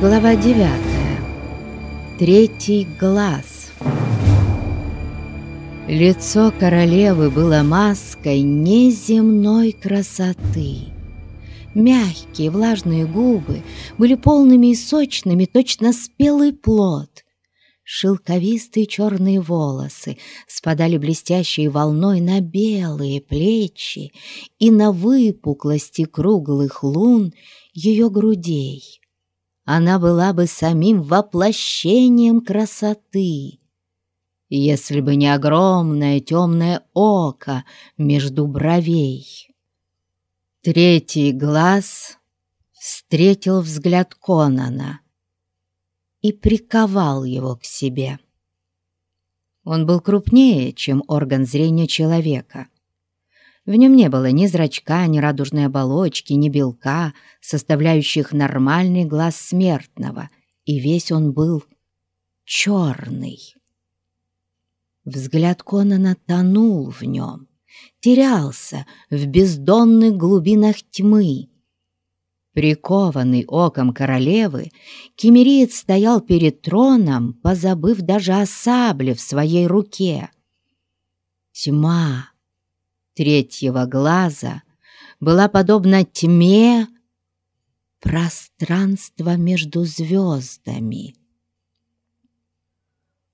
Глава 9. Третий глаз. Лицо королевы было маской неземной красоты. Мягкие влажные губы были полными и сочными, точно спелый плод. Шелковистые черные волосы спадали блестящей волной на белые плечи и на выпуклости круглых лун ее грудей. Она была бы самим воплощением красоты, если бы не огромное темное око между бровей. Третий глаз встретил взгляд Конана — и приковал его к себе. Он был крупнее, чем орган зрения человека. В нем не было ни зрачка, ни радужной оболочки, ни белка, составляющих нормальный глаз смертного, и весь он был черный. Взгляд Конана тонул в нем, терялся в бездонных глубинах тьмы, Прикованный оком королевы, кемериец стоял перед троном, позабыв даже о сабле в своей руке. Тьма третьего глаза была подобна тьме пространства между звездами.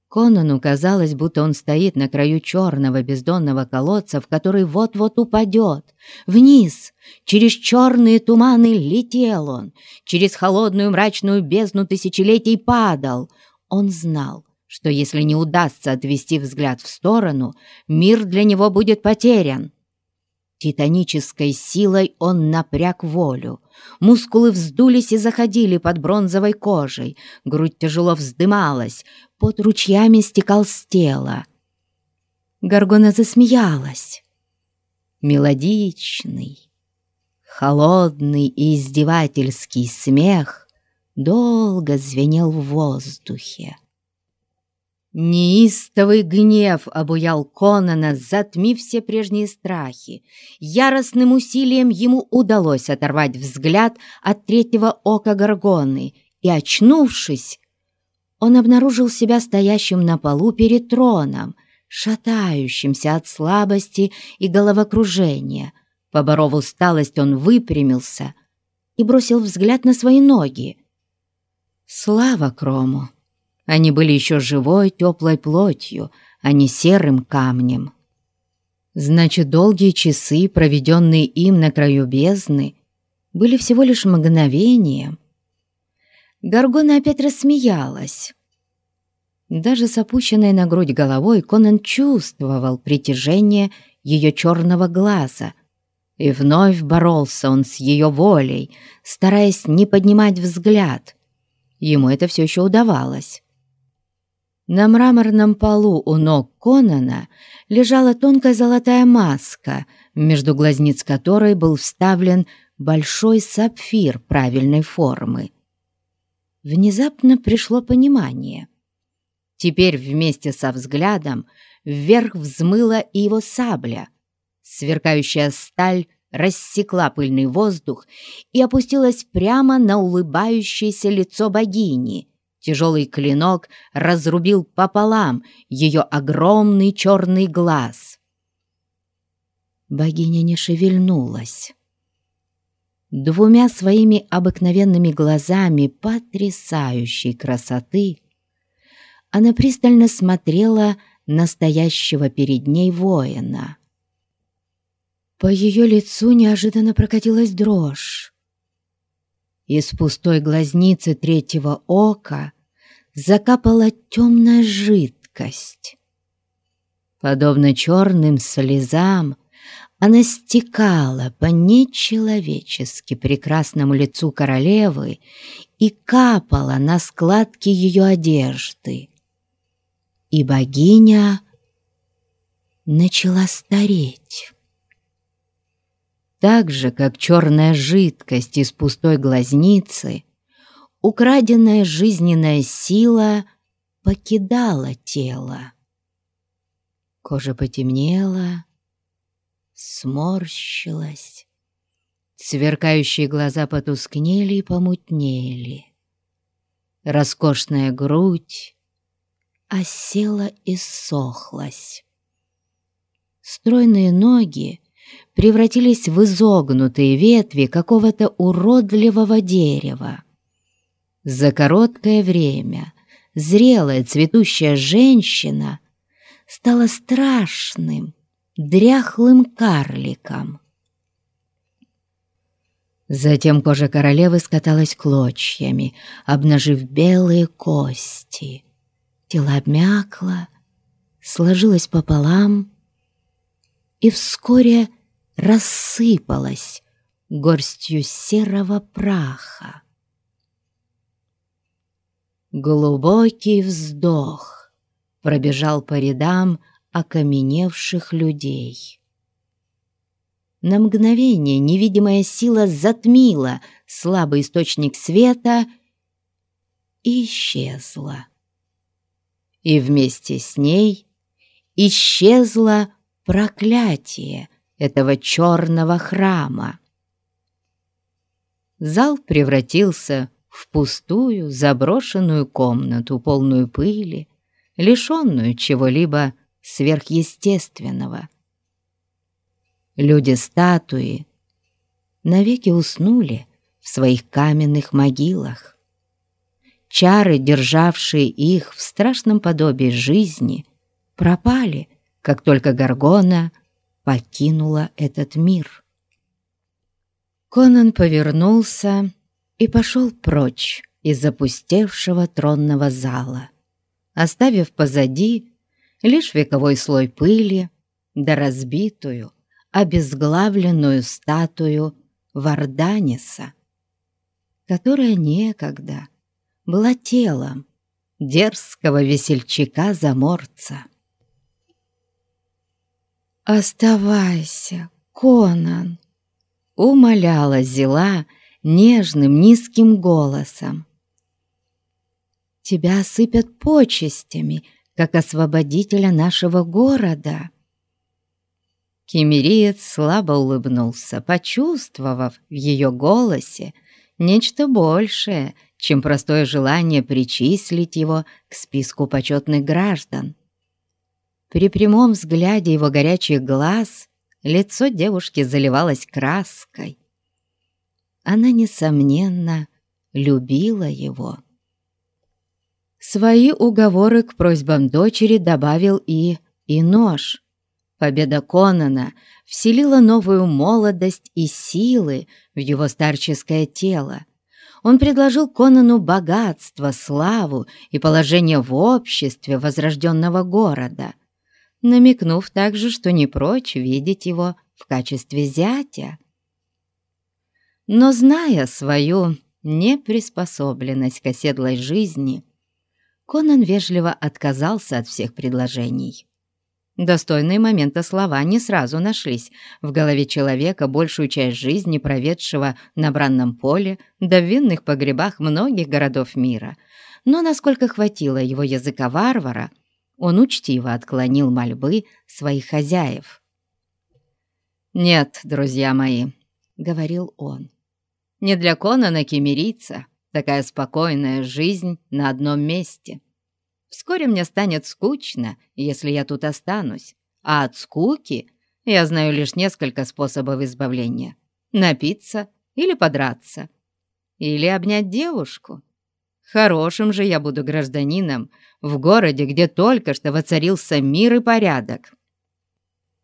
Конану казалось, будто он стоит на краю черного бездонного колодца, в который вот-вот упадет. Вниз, через черные туманы летел он, через холодную мрачную бездну тысячелетий падал. Он знал, что если не удастся отвести взгляд в сторону, мир для него будет потерян. Титанической силой он напряг волю. Мускулы вздулись и заходили под бронзовой кожей, грудь тяжело вздымалась, под ручьями стекал с тела. Гаргона засмеялась. Мелодичный, холодный и издевательский смех долго звенел в воздухе. Неистовый гнев обуял Конана, затмив все прежние страхи. Яростным усилием ему удалось оторвать взгляд от третьего ока Гаргоны, и, очнувшись, он обнаружил себя стоящим на полу перед троном, шатающимся от слабости и головокружения. Поборов усталость, он выпрямился и бросил взгляд на свои ноги. Слава Крому! Они были еще живой, теплой плотью, а не серым камнем. Значит, долгие часы, проведенные им на краю бездны, были всего лишь мгновением. Гаргона опять рассмеялась. Даже с опущенной на грудь головой Конан чувствовал притяжение ее черного глаза. И вновь боролся он с ее волей, стараясь не поднимать взгляд. Ему это все еще удавалось. На мраморном полу у ног Конана лежала тонкая золотая маска, между глазниц которой был вставлен большой сапфир правильной формы. Внезапно пришло понимание. Теперь вместе со взглядом вверх взмыла и его сабля. Сверкающая сталь рассекла пыльный воздух и опустилась прямо на улыбающееся лицо богини — Тяжелый клинок разрубил пополам ее огромный черный глаз. Богиня не шевельнулась. Двумя своими обыкновенными глазами потрясающей красоты она пристально смотрела настоящего перед ней воина. По ее лицу неожиданно прокатилась дрожь. Из пустой глазницы третьего ока закапала темная жидкость. Подобно черным слезам, она стекала по нечеловечески прекрасному лицу королевы и капала на складки ее одежды. И богиня начала стареть. Так же, как черная жидкость из пустой глазницы, украденная жизненная сила покидала тело. Кожа потемнела, сморщилась, сверкающие глаза потускнели и помутнели. роскошная грудь осела и сохлась. Стройные ноги превратились в изогнутые ветви какого-то уродливого дерева. За короткое время зрелая цветущая женщина стала страшным, дряхлым карликом. Затем кожа королевы скаталась клочьями, обнажив белые кости. Тело обмякло, сложилось пополам и вскоре рассыпалось горстью серого праха. Глубокий вздох пробежал по рядам окаменевших людей. На мгновение невидимая сила затмила слабый источник света и исчезла. И вместе с ней исчезло проклятие этого черного храма. Зал превратился в пустую заброшенную комнату, полную пыли, лишенную чего-либо сверхъестественного. Люди-статуи навеки уснули в своих каменных могилах. Чары, державшие их в страшном подобии жизни, пропали, как только Гаргона покинула этот мир. Конан повернулся и пошел прочь из запустевшего тронного зала, оставив позади лишь вековой слой пыли да разбитую, обезглавленную статую Варданиса, которая некогда была телом дерзкого весельчака-заморца. «Оставайся, Конан!» — умоляла Зила нежным низким голосом. «Тебя осыпят почестями, как освободителя нашего города». Кемериец слабо улыбнулся, почувствовав в ее голосе нечто большее, чем простое желание причислить его к списку почетных граждан. При прямом взгляде его горячих глаз лицо девушки заливалось краской. Она, несомненно, любила его. Свои уговоры к просьбам дочери добавил и и нож. Победа Конана вселила новую молодость и силы в его старческое тело. Он предложил Конану богатство, славу и положение в обществе возрожденного города, намекнув также, что не прочь видеть его в качестве зятя. Но зная свою неприспособленность к оседлой жизни, Конан вежливо отказался от всех предложений. Достойные момента слова не сразу нашлись в голове человека, большую часть жизни проведшего на бранном поле да в винных погребах многих городов мира. Но насколько хватило его языка варвара, он учтиво отклонил мольбы своих хозяев. «Нет, друзья мои», — говорил он, — «не для Конана кемерийца такая спокойная жизнь на одном месте». Вскоре мне станет скучно, если я тут останусь, а от скуки я знаю лишь несколько способов избавления. Напиться или подраться, или обнять девушку. Хорошим же я буду гражданином в городе, где только что воцарился мир и порядок.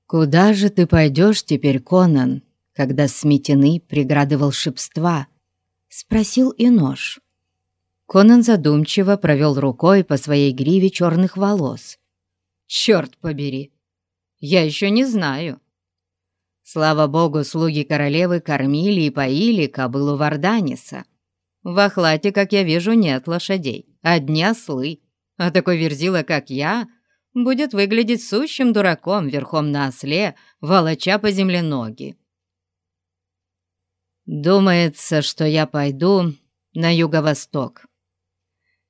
«Куда же ты пойдешь теперь, Конан, когда сметены преграды волшебства?» — спросил Инош. Конан задумчиво провел рукой по своей гриве черных волос. «Черт побери! Я еще не знаю!» Слава богу, слуги королевы кормили и поили кобылу Варданиса. В Ахлате, как я вижу, нет лошадей, одни ослы. А такой верзила, как я, будет выглядеть сущим дураком верхом на осле, волоча по земле ноги. Думается, что я пойду на юго-восток.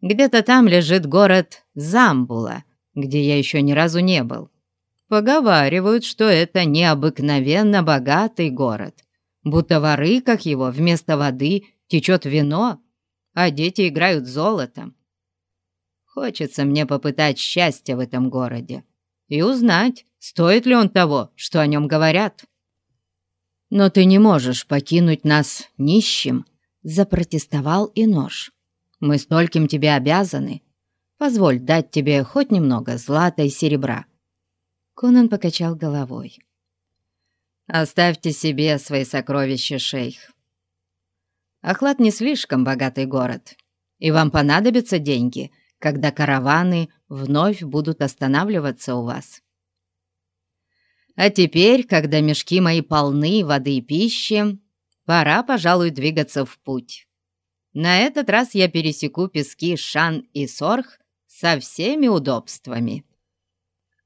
Где-то там лежит город Замбула, где я еще ни разу не был. Поговаривают, что это необыкновенно богатый город, будто в арыках его вместо воды течет вино, а дети играют золотом. Хочется мне попытать счастье в этом городе и узнать, стоит ли он того, что о нем говорят. Но ты не можешь покинуть нас нищим, запротестовал и нож. Мы стольким тебе обязаны. Позволь дать тебе хоть немного злата и серебра. Конан покачал головой. «Оставьте себе свои сокровища, шейх. Ахлад не слишком богатый город, и вам понадобятся деньги, когда караваны вновь будут останавливаться у вас. А теперь, когда мешки мои полны воды и пищи, пора, пожалуй, двигаться в путь. На этот раз я пересеку пески Шан и Сорх со всеми удобствами».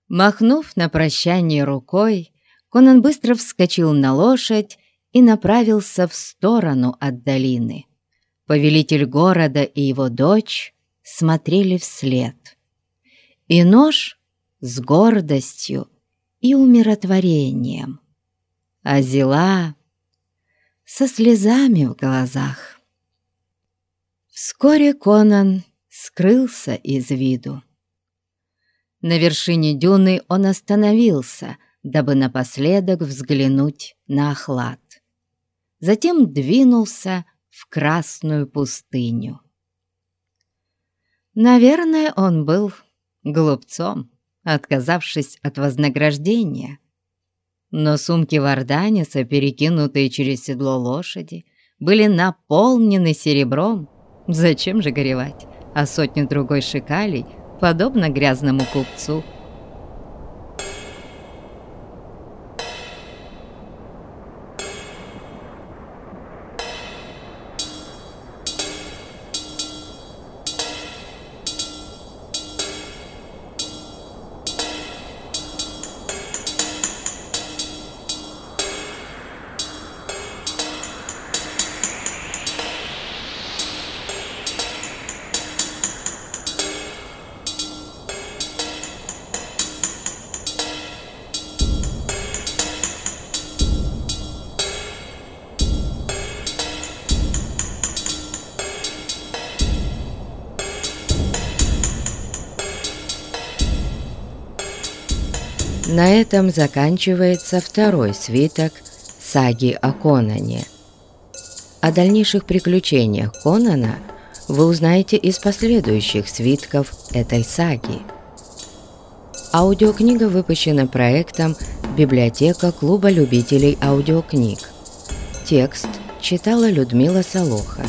Махнув на прощание рукой, Конан быстро вскочил на лошадь и направился в сторону от долины. Повелитель города и его дочь смотрели вслед. И нож с гордостью и умиротворением, а зела со слезами в глазах. Вскоре Конан скрылся из виду. На вершине дюны он остановился, дабы напоследок взглянуть на охлад. Затем двинулся в Красную пустыню. Наверное, он был глупцом, отказавшись от вознаграждения. Но сумки Варданиса, перекинутые через седло лошади, были наполнены серебром. Зачем же горевать? А сотни другой шикалей, подобно грязному купцу, На этом заканчивается второй свиток саги о Конане. О дальнейших приключениях Конана вы узнаете из последующих свитков этой саги. Аудиокнига выпущена проектом «Библиотека Клуба любителей аудиокниг». Текст читала Людмила Солоха.